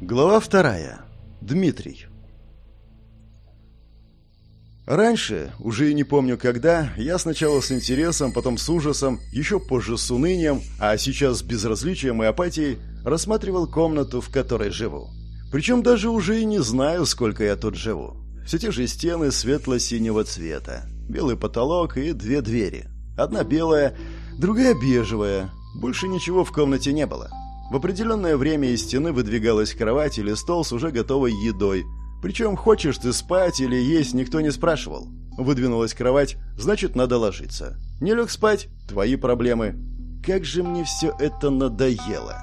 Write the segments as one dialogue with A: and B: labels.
A: Глава вторая. Дмитрий. Раньше, уже и не помню когда, я сначала с интересом, потом с ужасом, еще позже с унынием, а сейчас с безразличием и апатией рассматривал комнату, в которой живу. Причем даже уже и не знаю, сколько я тут живу. Все те же стены светло-синего цвета, белый потолок и две двери. Одна белая, другая бежевая. Больше ничего в комнате не было. В определенное время из стены выдвигалась кровать или стол с уже готовой едой, причем хочешь ты спать или есть, никто не спрашивал. Выдвинулась кровать, значит, надо ложиться. Не лег спать – твои проблемы. Как же мне все это надоело.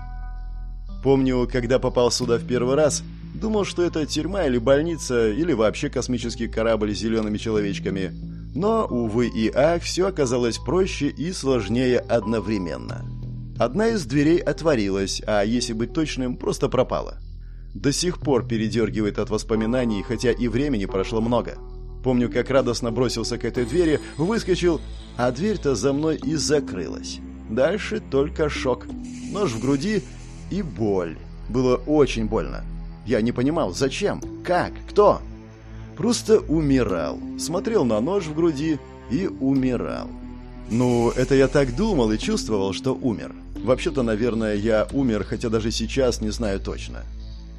A: Помню, когда попал сюда в первый раз, думал, что это тюрьма или больница, или вообще космический корабль с зелеными человечками. Но, увы и ах, все оказалось проще и сложнее одновременно. Одна из дверей отворилась, а если быть точным, просто пропала. До сих пор передергивает от воспоминаний, хотя и времени прошло много. Помню, как радостно бросился к этой двери, выскочил, а дверь-то за мной и закрылась. Дальше только шок. Нож в груди и боль. Было очень больно. Я не понимал, зачем, как, кто. Просто умирал. Смотрел на нож в груди и умирал. Ну, это я так думал и чувствовал, что умер. Вообще-то, наверное, я умер, хотя даже сейчас не знаю точно.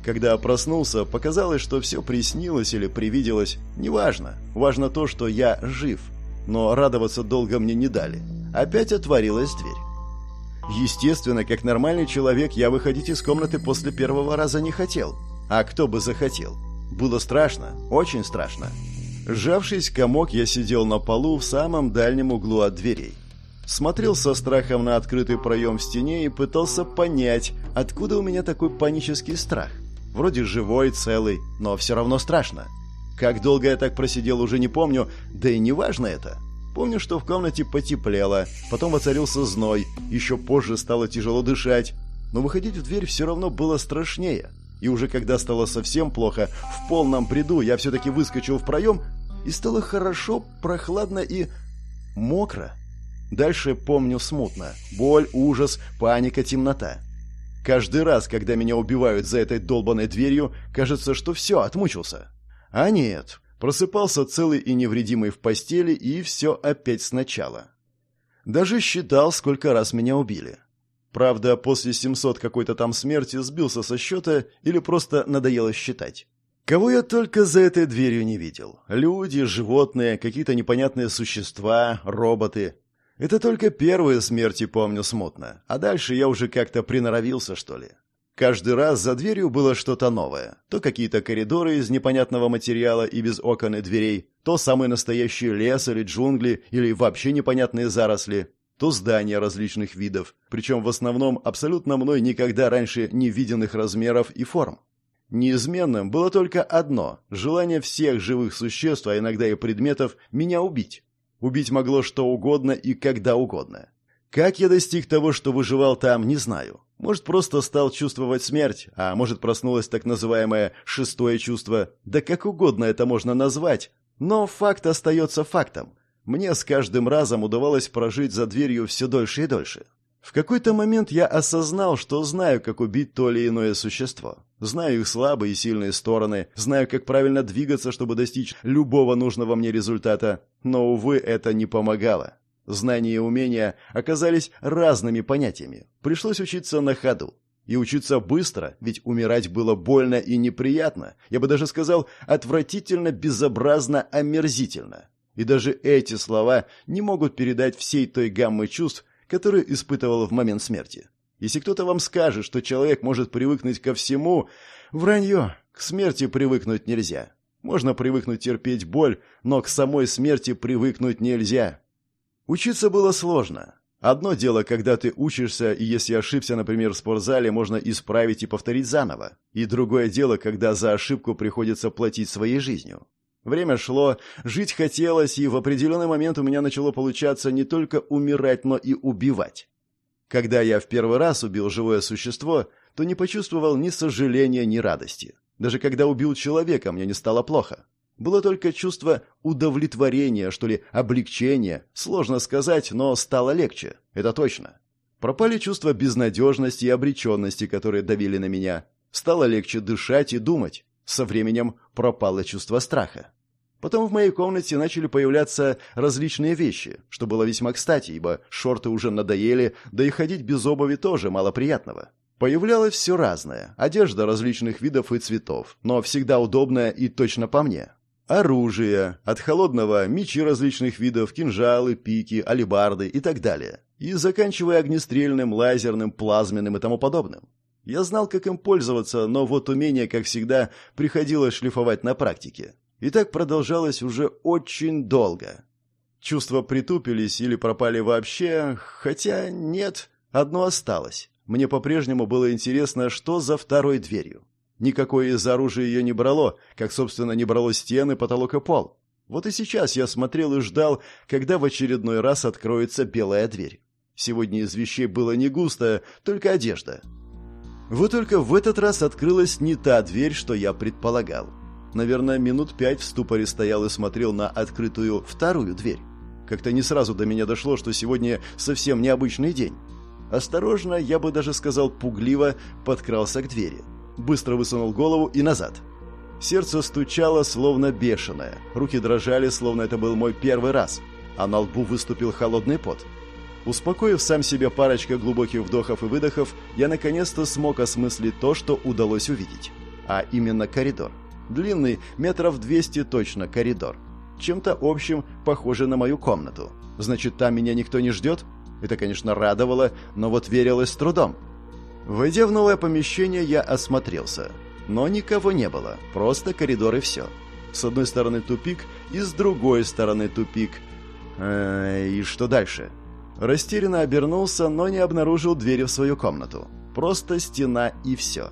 A: Когда проснулся, показалось, что все приснилось или привиделось. Неважно. Важно то, что я жив. Но радоваться долго мне не дали. Опять отворилась дверь. Естественно, как нормальный человек, я выходить из комнаты после первого раза не хотел. А кто бы захотел? Было страшно, очень страшно. Сжавшись комок, я сидел на полу в самом дальнем углу от дверей. Смотрел со страхом на открытый проем в стене и пытался понять, откуда у меня такой панический страх. Вроде живой, целый, но все равно страшно. Как долго я так просидел, уже не помню, да и не важно это. Помню, что в комнате потеплело, потом воцарился зной, еще позже стало тяжело дышать, но выходить в дверь все равно было страшнее. И уже когда стало совсем плохо, в полном бреду я все-таки выскочил в проем, и стало хорошо, прохладно и мокро. Дальше помню смутно. Боль, ужас, паника, темнота. Каждый раз, когда меня убивают за этой долбанной дверью, кажется, что все, отмучился. А нет, просыпался целый и невредимый в постели, и все опять сначала. Даже считал, сколько раз меня убили. Правда, после 700 какой-то там смерти сбился со счета или просто надоело считать. Кого я только за этой дверью не видел. Люди, животные, какие-то непонятные существа, роботы. Это только первые смерти помню смутно, а дальше я уже как-то приноровился, что ли. Каждый раз за дверью было что-то новое. То какие-то коридоры из непонятного материала и без окон и дверей, то самый настоящий лес или джунгли, или вообще непонятные заросли, то здания различных видов, причем в основном абсолютно мной никогда раньше не виденных размеров и форм. Неизменным было только одно – желание всех живых существ, а иногда и предметов, меня убить. Убить могло что угодно и когда угодно. Как я достиг того, что выживал там, не знаю. Может, просто стал чувствовать смерть, а может, проснулось так называемое «шестое чувство». Да как угодно это можно назвать. Но факт остается фактом. Мне с каждым разом удавалось прожить за дверью все дольше и дольше. В какой-то момент я осознал, что знаю, как убить то или иное существо. Знаю их слабые и сильные стороны, знаю, как правильно двигаться, чтобы достичь любого нужного мне результата, но, увы, это не помогало. Знания и умения оказались разными понятиями. Пришлось учиться на ходу. И учиться быстро, ведь умирать было больно и неприятно. Я бы даже сказал, отвратительно, безобразно, омерзительно. И даже эти слова не могут передать всей той гаммы чувств, которые испытывал в момент смерти. Если кто-то вам скажет, что человек может привыкнуть ко всему, вранье, к смерти привыкнуть нельзя. Можно привыкнуть терпеть боль, но к самой смерти привыкнуть нельзя. Учиться было сложно. Одно дело, когда ты учишься, и если ошибся, например, в спортзале, можно исправить и повторить заново. И другое дело, когда за ошибку приходится платить своей жизнью. Время шло, жить хотелось, и в определенный момент у меня начало получаться не только умирать, но и убивать. Когда я в первый раз убил живое существо, то не почувствовал ни сожаления, ни радости. Даже когда убил человека, мне не стало плохо. Было только чувство удовлетворения, что ли, облегчения. Сложно сказать, но стало легче. Это точно. Пропали чувства безнадежности и обреченности, которые давили на меня. Стало легче дышать и думать. Со временем пропало чувство страха. Потом в моей комнате начали появляться различные вещи, что было весьма кстати, ибо шорты уже надоели, да и ходить без обуви тоже мало приятного. Появлялось все разное, одежда различных видов и цветов, но всегда удобная и точно по мне. Оружие, от холодного мечи различных видов, кинжалы, пики, алебарды и так далее, и заканчивая огнестрельным, лазерным, плазменным и тому подобным. Я знал, как им пользоваться, но вот умение, как всегда, приходилось шлифовать на практике. И так продолжалось уже очень долго. Чувства притупились или пропали вообще, хотя нет, одно осталось. Мне по-прежнему было интересно, что за второй дверью. Никакое из оружия ее не брало, как, собственно, не брало стены, потолок и пол. Вот и сейчас я смотрел и ждал, когда в очередной раз откроется белая дверь. Сегодня из вещей было не густо, только одежда. Вот только в этот раз открылась не та дверь, что я предполагал. Наверное, минут пять в ступоре стоял и смотрел на открытую вторую дверь. Как-то не сразу до меня дошло, что сегодня совсем необычный день. Осторожно, я бы даже сказал пугливо, подкрался к двери. Быстро высунул голову и назад. Сердце стучало, словно бешеное. Руки дрожали, словно это был мой первый раз. А на лбу выступил холодный пот. Успокоив сам себя парочкой глубоких вдохов и выдохов, я наконец-то смог осмыслить то, что удалось увидеть. А именно коридор. Длинный, метров 200 точно, коридор. Чем-то общим похоже на мою комнату. Значит, там меня никто не ждет? Это, конечно, радовало, но вот верилось с трудом. Войдя в новое помещение, я осмотрелся. Но никого не было, просто коридор и все. С одной стороны тупик, и с другой стороны тупик. Э и что дальше? Растерянно обернулся, но не обнаружил двери в свою комнату. Просто стена и все.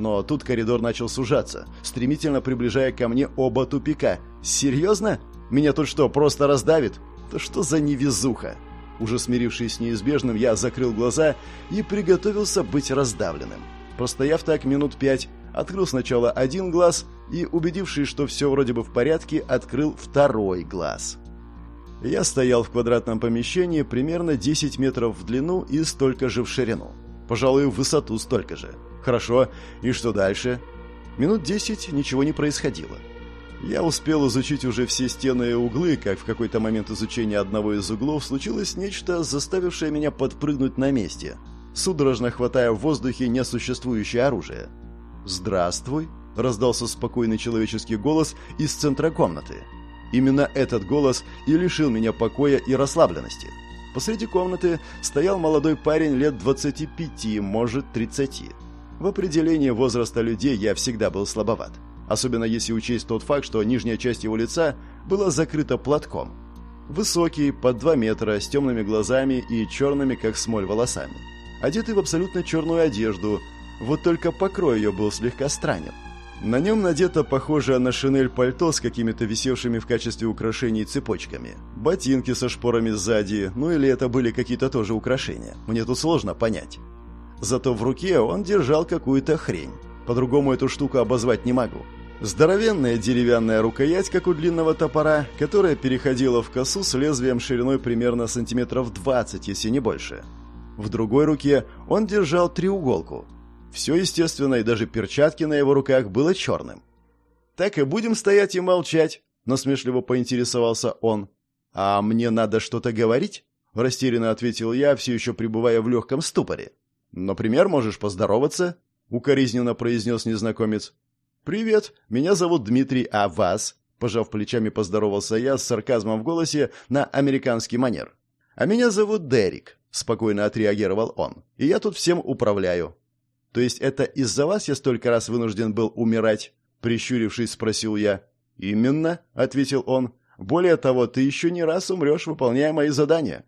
A: Но тут коридор начал сужаться, стремительно приближая ко мне оба тупика. «Серьезно? Меня тут что, просто раздавит? Да что за невезуха?» Уже смирившись с неизбежным, я закрыл глаза и приготовился быть раздавленным. Простояв так минут пять, открыл сначала один глаз и, убедившись, что все вроде бы в порядке, открыл второй глаз. Я стоял в квадратном помещении примерно 10 метров в длину и столько же в ширину. Пожалуй, в высоту столько же. Хорошо, и что дальше? Минут 10 ничего не происходило. Я успел изучить уже все стены и углы, как в какой-то момент изучения одного из углов случилось нечто, заставившее меня подпрыгнуть на месте, судорожно хватая в воздухе несуществующее оружие. «Здравствуй», — раздался спокойный человеческий голос из центра комнаты. Именно этот голос и лишил меня покоя и расслабленности. Посреди комнаты стоял молодой парень лет 25, может 30. В определении возраста людей я всегда был слабоват особенно если учесть тот факт, что нижняя часть его лица была закрыта платком. Высокий, под 2 метра, с темными глазами и черными, как смоль, волосами. Одетый в абсолютно черную одежду, вот только покрой ее был слегка странен. На нем надето похожее на шинель пальто с какими-то висевшими в качестве украшений цепочками. Ботинки со шпорами сзади, ну или это были какие-то тоже украшения. Мне тут сложно понять. Зато в руке он держал какую-то хрень. По-другому эту штуку обозвать не могу. Здоровенная деревянная рукоять, как у длинного топора, которая переходила в косу с лезвием шириной примерно сантиметров 20, если не больше. В другой руке он держал треуголку. Все, естественно, и даже перчатки на его руках было черным. «Так и будем стоять и молчать», — насмешливо поинтересовался он. «А мне надо что-то говорить?» — растерянно ответил я, все еще пребывая в легком ступоре. «Например, можешь поздороваться?» — укоризненно произнес незнакомец. «Привет, меня зовут Дмитрий, а вас?» Пожав плечами, поздоровался я с сарказмом в голосе на американский манер. «А меня зовут Дерек», — спокойно отреагировал он. «И я тут всем управляю». «То есть это из-за вас я столько раз вынужден был умирать?» Прищурившись, спросил я. «Именно», — ответил он. «Более того, ты еще не раз умрешь, выполняя мои задания».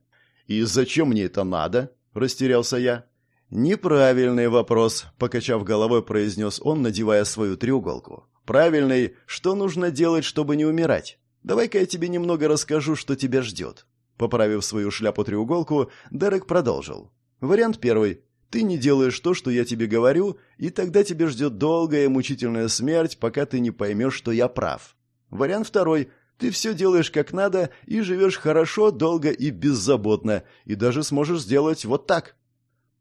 A: «И зачем мне это надо?» — растерялся я. «Неправильный вопрос», — покачав головой, произнес он, надевая свою треуголку. «Правильный, что нужно делать, чтобы не умирать? Давай-ка я тебе немного расскажу, что тебя ждет». Поправив свою шляпу-треуголку, Дерек продолжил. «Вариант первый. Ты не делаешь то, что я тебе говорю, и тогда тебе ждет долгая и мучительная смерть, пока ты не поймешь, что я прав. Вариант второй. Ты все делаешь как надо и живешь хорошо, долго и беззаботно, и даже сможешь сделать вот так».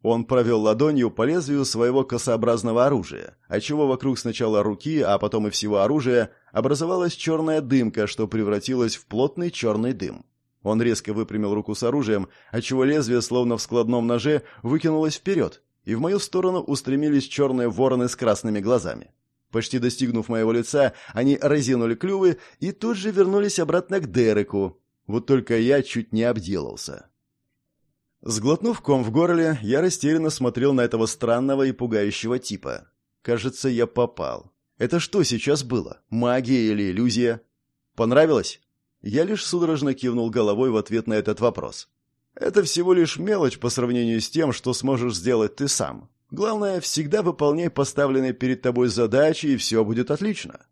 A: Он провел ладонью по лезвию своего косообразного оружия, отчего вокруг сначала руки, а потом и всего оружия образовалась черная дымка, что превратилась в плотный черный дым. Он резко выпрямил руку с оружием, отчего лезвие, словно в складном ноже, выкинулось вперед, и в мою сторону устремились черные вороны с красными глазами. Почти достигнув моего лица, они разинули клювы и тут же вернулись обратно к Дереку. Вот только я чуть не обделался. Сглотнув ком в горле, я растерянно смотрел на этого странного и пугающего типа. Кажется, я попал. Это что сейчас было? Магия или иллюзия? Понравилось? Я лишь судорожно кивнул головой в ответ на этот вопрос. Это всего лишь мелочь по сравнению с тем, что сможешь сделать ты сам. Главное, всегда выполняй поставленные перед тобой задачи, и все будет отлично.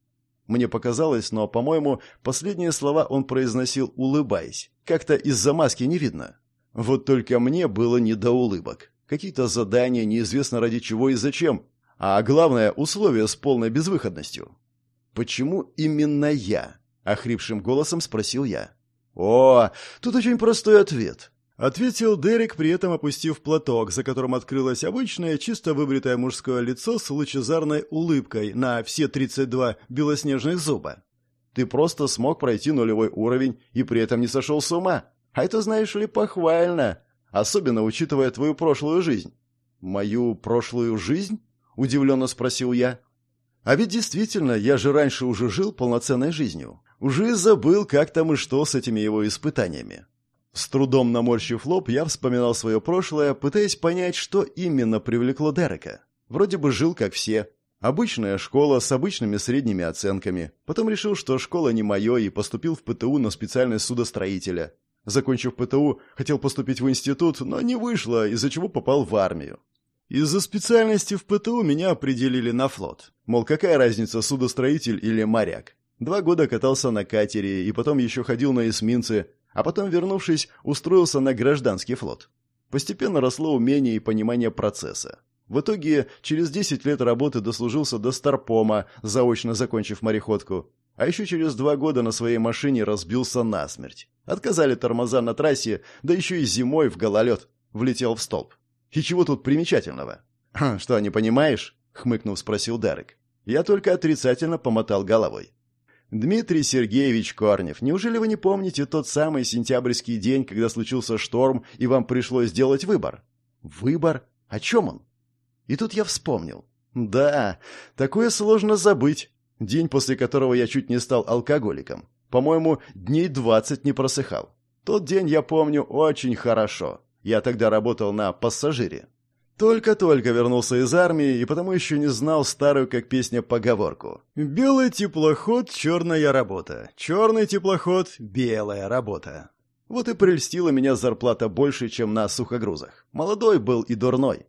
A: Мне показалось, но, по-моему, последние слова он произносил, улыбаясь. Как-то из-за маски не видно. Вот только мне было не до улыбок. Какие-то задания, неизвестно ради чего и зачем. А главное, условия с полной безвыходностью. «Почему именно я?» — охрипшим голосом спросил я. «О, тут очень простой ответ. Ответил Дерек, при этом опустив платок, за которым открылось обычное, чисто выбритое мужское лицо с лучезарной улыбкой на все 32 белоснежных зуба. Ты просто смог пройти нулевой уровень и при этом не сошел с ума. А это, знаешь ли, похвально. Особенно учитывая твою прошлую жизнь. «Мою прошлую жизнь?» – удивленно спросил я. «А ведь действительно, я же раньше уже жил полноценной жизнью. Уже забыл, как там и что с этими его испытаниями. С трудом наморщив лоб, я вспоминал свое прошлое, пытаясь понять, что именно привлекло Дерека. Вроде бы жил как все. Обычная школа с обычными средними оценками. Потом решил, что школа не мое, и поступил в ПТУ на специальность судостроителя. Закончив ПТУ, хотел поступить в институт, но не вышло, из-за чего попал в армию. Из-за специальности в ПТУ меня определили на флот. Мол, какая разница, судостроитель или моряк. Два года катался на катере и потом еще ходил на эсминцы, а потом, вернувшись, устроился на гражданский флот. Постепенно росло умение и понимание процесса. В итоге, через 10 лет работы дослужился до Старпома, заочно закончив мореходку. А еще через два года на своей машине разбился насмерть. Отказали тормоза на трассе, да еще и зимой в гололед. Влетел в столб. И чего тут примечательного? «Что, не понимаешь?» — хмыкнув, спросил Дарек. Я только отрицательно помотал головой. Дмитрий Сергеевич Корнев, неужели вы не помните тот самый сентябрьский день, когда случился шторм, и вам пришлось сделать выбор? Выбор? О чем он? И тут я вспомнил. Да, такое сложно забыть. День, после которого я чуть не стал алкоголиком. По-моему, дней двадцать не просыхал. Тот день я помню очень хорошо. Я тогда работал на пассажире. Только-только вернулся из армии и потому еще не знал старую как песня поговорку. «Белый теплоход — черная работа. Черный теплоход — белая работа». Вот и прельстила меня зарплата больше, чем на сухогрузах. Молодой был и дурной.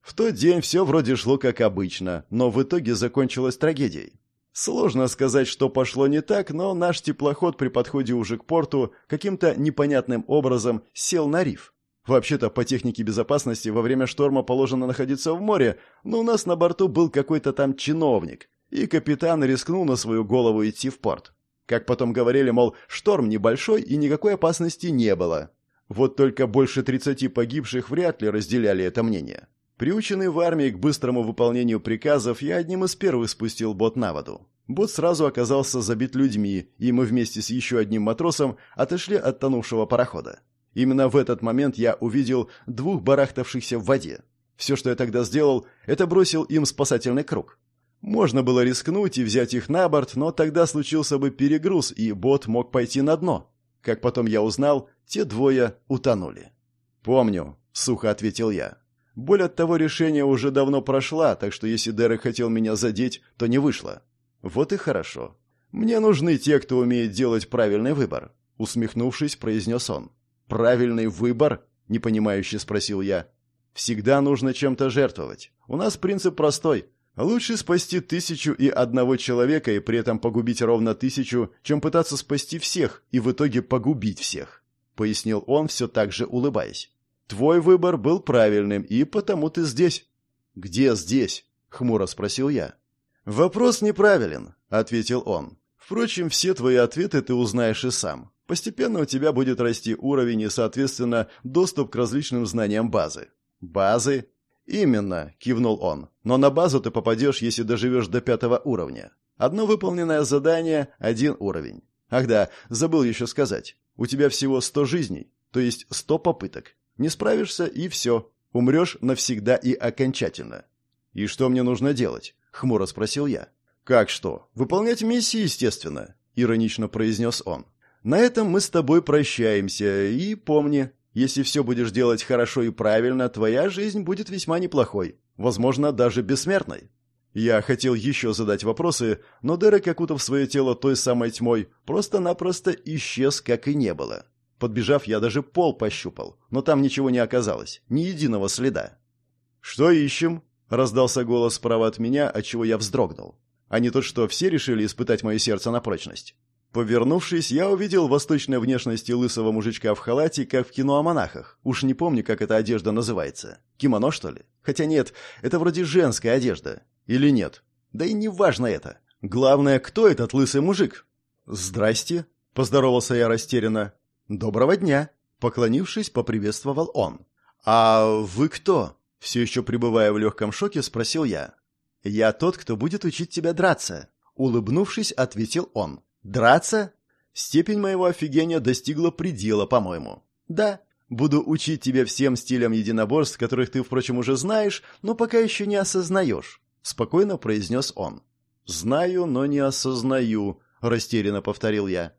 A: В тот день все вроде шло как обычно, но в итоге закончилось трагедией. Сложно сказать, что пошло не так, но наш теплоход при подходе уже к порту каким-то непонятным образом сел на риф. Вообще-то, по технике безопасности, во время шторма положено находиться в море, но у нас на борту был какой-то там чиновник, и капитан рискнул на свою голову идти в порт. Как потом говорили, мол, шторм небольшой и никакой опасности не было. Вот только больше 30 погибших вряд ли разделяли это мнение. Приученный в армии к быстрому выполнению приказов, я одним из первых спустил бот на воду. Бот сразу оказался забит людьми, и мы вместе с еще одним матросом отошли от тонувшего парохода. Именно в этот момент я увидел двух барахтавшихся в воде. Все, что я тогда сделал, это бросил им спасательный круг. Можно было рискнуть и взять их на борт, но тогда случился бы перегруз, и бот мог пойти на дно. Как потом я узнал, те двое утонули. «Помню», — сухо ответил я. Боль от того решения уже давно прошла, так что если Дерек хотел меня задеть, то не вышло. Вот и хорошо. Мне нужны те, кто умеет делать правильный выбор, усмехнувшись, произнес он. «Правильный выбор?» – непонимающе спросил я. «Всегда нужно чем-то жертвовать. У нас принцип простой. Лучше спасти тысячу и одного человека и при этом погубить ровно тысячу, чем пытаться спасти всех и в итоге погубить всех», – пояснил он, все так же улыбаясь. «Твой выбор был правильным, и потому ты здесь». «Где здесь?» – хмуро спросил я. «Вопрос неправилен», – ответил он. «Впрочем, все твои ответы ты узнаешь и сам. Постепенно у тебя будет расти уровень и, соответственно, доступ к различным знаниям базы. «Базы?» «Именно», — кивнул он. «Но на базу ты попадешь, если доживешь до пятого уровня. Одно выполненное задание — один уровень. Ах да, забыл еще сказать. У тебя всего сто жизней, то есть сто попыток. Не справишься и все. Умрешь навсегда и окончательно. «И что мне нужно делать?» — хмуро спросил я. «Как что? Выполнять миссии, естественно», — иронично произнес он. «На этом мы с тобой прощаемся, и помни, если все будешь делать хорошо и правильно, твоя жизнь будет весьма неплохой, возможно, даже бессмертной». Я хотел еще задать вопросы, но Дерек, окутав свое тело той самой тьмой, просто-напросто исчез, как и не было. Подбежав, я даже пол пощупал, но там ничего не оказалось, ни единого следа. «Что ищем?» — раздался голос справа от меня, отчего я вздрогнул. А не тот, что все решили испытать мое сердце на прочность. Повернувшись, я увидел восточной внешности лысого мужичка в халате, как в кино о монахах. Уж не помню, как эта одежда называется. Кимоно, что ли? Хотя нет, это вроде женская одежда. Или нет? Да и не важно это. Главное, кто этот лысый мужик? «Здрасте», — поздоровался я растерянно. «Доброго дня!» — поклонившись, поприветствовал он. «А вы кто?» — все еще пребывая в легком шоке, спросил я. «Я тот, кто будет учить тебя драться», — улыбнувшись, ответил он. «Драться?» Степень моего офигения достигла предела, по-моему. «Да, буду учить тебя всем стилям единоборств, которых ты, впрочем, уже знаешь, но пока еще не осознаешь», — спокойно произнес он. «Знаю, но не осознаю», — растерянно повторил я.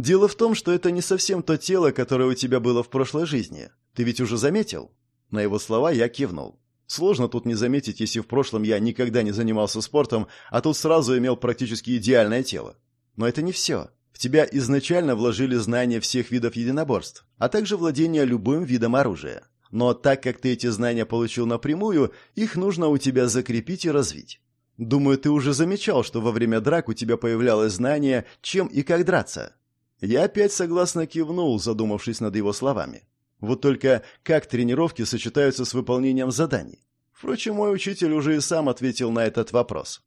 A: Дело в том, что это не совсем то тело, которое у тебя было в прошлой жизни. Ты ведь уже заметил?» На его слова я кивнул. Сложно тут не заметить, если в прошлом я никогда не занимался спортом, а тут сразу имел практически идеальное тело. Но это не все. В тебя изначально вложили знания всех видов единоборств, а также владение любым видом оружия. Но так как ты эти знания получил напрямую, их нужно у тебя закрепить и развить. Думаю, ты уже замечал, что во время драк у тебя появлялось знание, чем и как драться. Я опять согласно кивнул, задумавшись над его словами. Вот только как тренировки сочетаются с выполнением заданий? Впрочем, мой учитель уже и сам ответил на этот вопрос.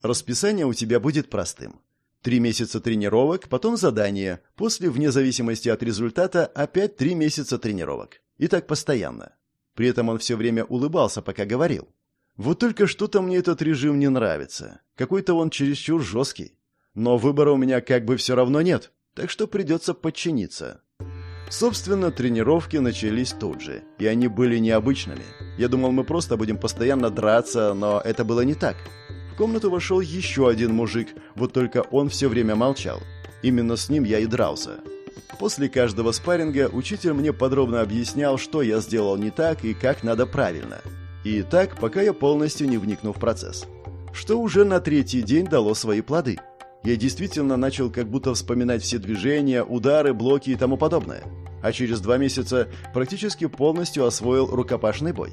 A: Расписание у тебя будет простым. Три месяца тренировок, потом задание, после, вне зависимости от результата, опять три месяца тренировок. И так постоянно. При этом он все время улыбался, пока говорил. Вот только что-то мне этот режим не нравится. Какой-то он чересчур жесткий. Но выбора у меня как бы все равно нет так что придется подчиниться. Собственно, тренировки начались тут же, и они были необычными. Я думал, мы просто будем постоянно драться, но это было не так. В комнату вошел еще один мужик, вот только он все время молчал. Именно с ним я и дрался. После каждого спарринга учитель мне подробно объяснял, что я сделал не так и как надо правильно. И так, пока я полностью не вникну в процесс. Что уже на третий день дало свои плоды – я действительно начал как будто вспоминать все движения, удары, блоки и тому подобное. А через два месяца практически полностью освоил рукопашный бой.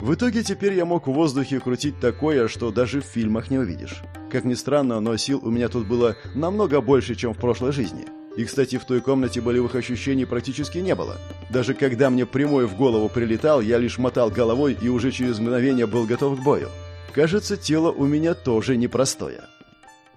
A: В итоге теперь я мог в воздухе крутить такое, что даже в фильмах не увидишь. Как ни странно, но сил у меня тут было намного больше, чем в прошлой жизни. И, кстати, в той комнате болевых ощущений практически не было. Даже когда мне прямой в голову прилетал, я лишь мотал головой и уже через мгновение был готов к бою. Кажется, тело у меня тоже непростое.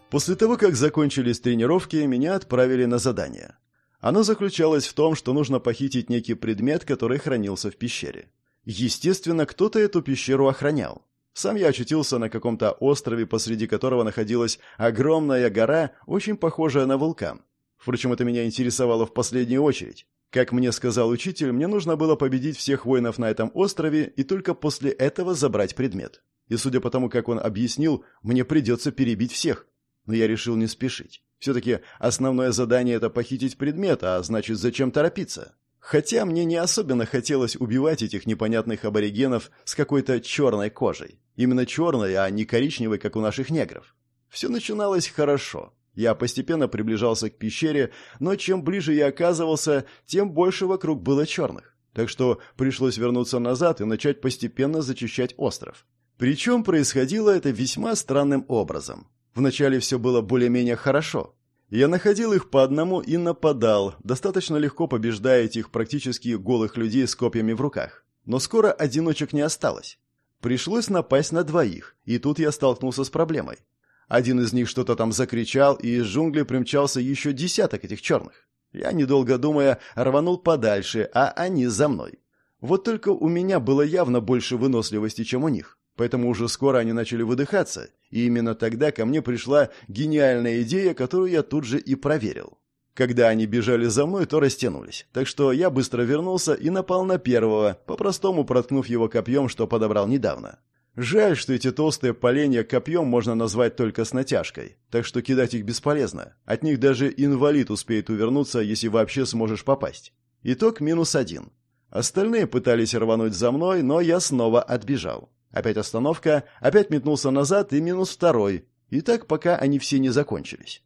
A: После того, как закончились тренировки, меня отправили на задание. Оно заключалось в том, что нужно похитить некий предмет, который хранился в пещере. Естественно, кто-то эту пещеру охранял. Сам я очутился на каком-то острове, посреди которого находилась огромная гора, очень похожая на вулкан. Впрочем, это меня интересовало в последнюю очередь. Как мне сказал учитель, мне нужно было победить всех воинов на этом острове и только после этого забрать предмет. И судя по тому, как он объяснил, мне придется перебить всех но я решил не спешить. Все-таки основное задание – это похитить предмет, а значит, зачем торопиться? Хотя мне не особенно хотелось убивать этих непонятных аборигенов с какой-то черной кожей. Именно черной, а не коричневой, как у наших негров. Все начиналось хорошо. Я постепенно приближался к пещере, но чем ближе я оказывался, тем больше вокруг было черных. Так что пришлось вернуться назад и начать постепенно зачищать остров. Причем происходило это весьма странным образом. Вначале все было более-менее хорошо. Я находил их по одному и нападал, достаточно легко побеждая этих практически голых людей с копьями в руках. Но скоро одиночек не осталось. Пришлось напасть на двоих, и тут я столкнулся с проблемой. Один из них что-то там закричал, и из джунглей примчался еще десяток этих черных. Я, недолго думая, рванул подальше, а они за мной. Вот только у меня было явно больше выносливости, чем у них. Поэтому уже скоро они начали выдыхаться, и именно тогда ко мне пришла гениальная идея, которую я тут же и проверил. Когда они бежали за мной, то растянулись. Так что я быстро вернулся и напал на первого, по-простому проткнув его копьем, что подобрал недавно. Жаль, что эти толстые поленья копьем можно назвать только с натяжкой, так что кидать их бесполезно. От них даже инвалид успеет увернуться, если вообще сможешь попасть. Итог минус один. Остальные пытались рвануть за мной, но я снова отбежал. Опять остановка, опять метнулся назад и минус второй. И так, пока они все не закончились.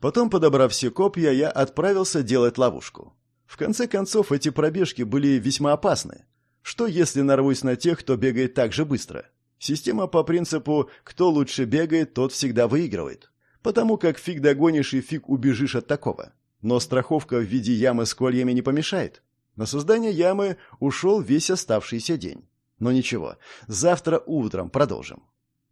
A: Потом, подобрав все копья, я отправился делать ловушку. В конце концов, эти пробежки были весьма опасны. Что, если нарвусь на тех, кто бегает так же быстро? Система по принципу «кто лучше бегает, тот всегда выигрывает». Потому как фиг догонишь и фиг убежишь от такого. Но страховка в виде ямы с кольями не помешает. На создание ямы ушел весь оставшийся день. Но ничего, завтра утром продолжим.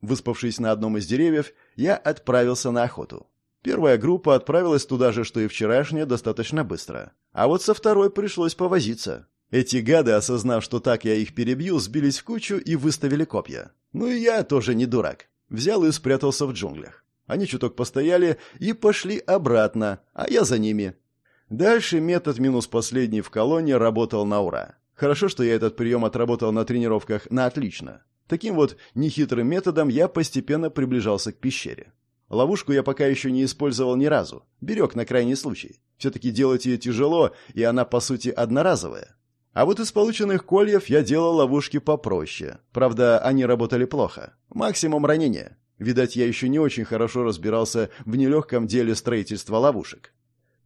A: Выспавшись на одном из деревьев, я отправился на охоту. Первая группа отправилась туда же, что и вчерашняя, достаточно быстро. А вот со второй пришлось повозиться. Эти гады, осознав, что так я их перебью, сбились в кучу и выставили копья. Ну и я тоже не дурак. Взял и спрятался в джунглях. Они чуток постояли и пошли обратно, а я за ними. Дальше метод минус последний в колонне работал на ура. Хорошо, что я этот прием отработал на тренировках на отлично. Таким вот нехитрым методом я постепенно приближался к пещере. Ловушку я пока еще не использовал ни разу. Берег на крайний случай. Все-таки делать ее тяжело, и она, по сути, одноразовая. А вот из полученных кольев я делал ловушки попроще. Правда, они работали плохо. Максимум ранения. Видать, я еще не очень хорошо разбирался в нелегком деле строительства ловушек.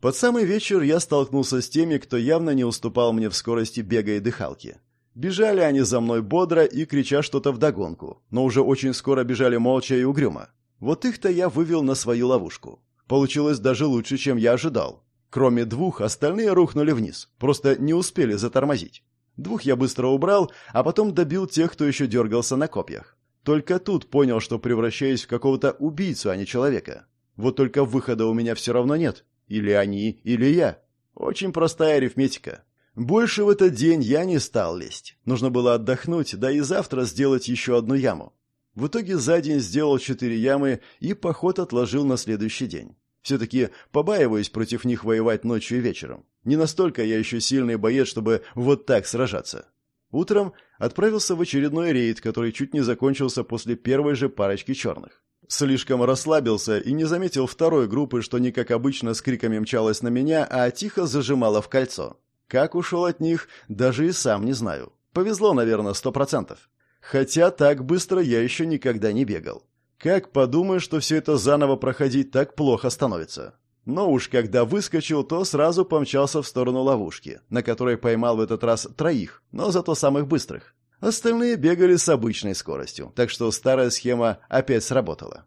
A: Под самый вечер я столкнулся с теми, кто явно не уступал мне в скорости бега и дыхалки. Бежали они за мной бодро и крича что-то вдогонку, но уже очень скоро бежали молча и угрюмо. Вот их-то я вывел на свою ловушку. Получилось даже лучше, чем я ожидал. Кроме двух, остальные рухнули вниз, просто не успели затормозить. Двух я быстро убрал, а потом добил тех, кто еще дергался на копьях. Только тут понял, что превращаюсь в какого-то убийцу, а не человека. Вот только выхода у меня все равно нет. Или они, или я. Очень простая арифметика. Больше в этот день я не стал лезть. Нужно было отдохнуть, да и завтра сделать еще одну яму. В итоге за день сделал четыре ямы и поход отложил на следующий день. Все-таки побаиваюсь против них воевать ночью и вечером. Не настолько я еще сильный боец, чтобы вот так сражаться. Утром отправился в очередной рейд, который чуть не закончился после первой же парочки черных. Слишком расслабился и не заметил второй группы, что не как обычно с криками мчалась на меня, а тихо зажимала в кольцо. Как ушел от них, даже и сам не знаю. Повезло, наверное, сто процентов. Хотя так быстро я еще никогда не бегал. Как подумаешь, что все это заново проходить так плохо становится. Но уж когда выскочил, то сразу помчался в сторону ловушки, на которой поймал в этот раз троих, но зато самых быстрых. Остальные бегали с обычной скоростью, так что старая схема опять сработала.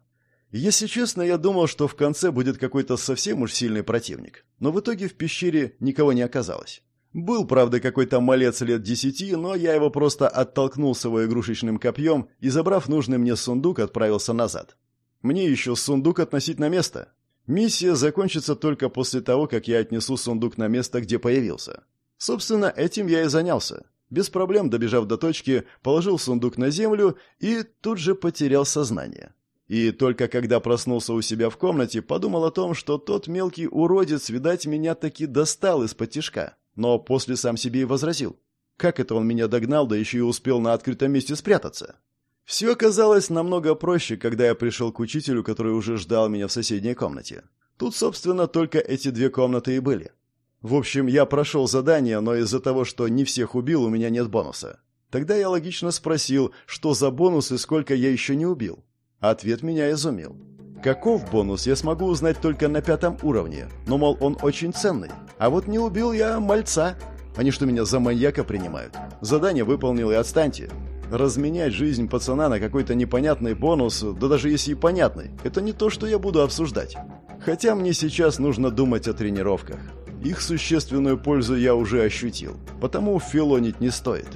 A: Если честно, я думал, что в конце будет какой-то совсем уж сильный противник, но в итоге в пещере никого не оказалось. Был, правда, какой-то малец лет десяти, но я его просто оттолкнул с его игрушечным копьем и, забрав нужный мне сундук, отправился назад. Мне еще сундук относить на место. Миссия закончится только после того, как я отнесу сундук на место, где появился. Собственно, этим я и занялся. Без проблем, добежав до точки, положил сундук на землю и тут же потерял сознание. И только когда проснулся у себя в комнате, подумал о том, что тот мелкий уродец, видать, меня таки достал из-под тишка но после сам себе и возразил. Как это он меня догнал, да еще и успел на открытом месте спрятаться? Все оказалось намного проще, когда я пришел к учителю, который уже ждал меня в соседней комнате. Тут, собственно, только эти две комнаты и были. В общем, я прошел задание, но из-за того, что не всех убил, у меня нет бонуса. Тогда я логично спросил, что за бонус и сколько я еще не убил. Ответ меня изумил. Каков бонус, я смогу узнать только на пятом уровне, но, мол, он очень ценный. А вот не убил я мальца. Они что, меня за маньяка принимают? Задание выполнил и отстаньте. Разменять жизнь пацана на какой-то непонятный бонус, да даже если и понятный, это не то, что я буду обсуждать. Хотя мне сейчас нужно думать о тренировках. Их существенную пользу я уже ощутил, потому филонить не стоит.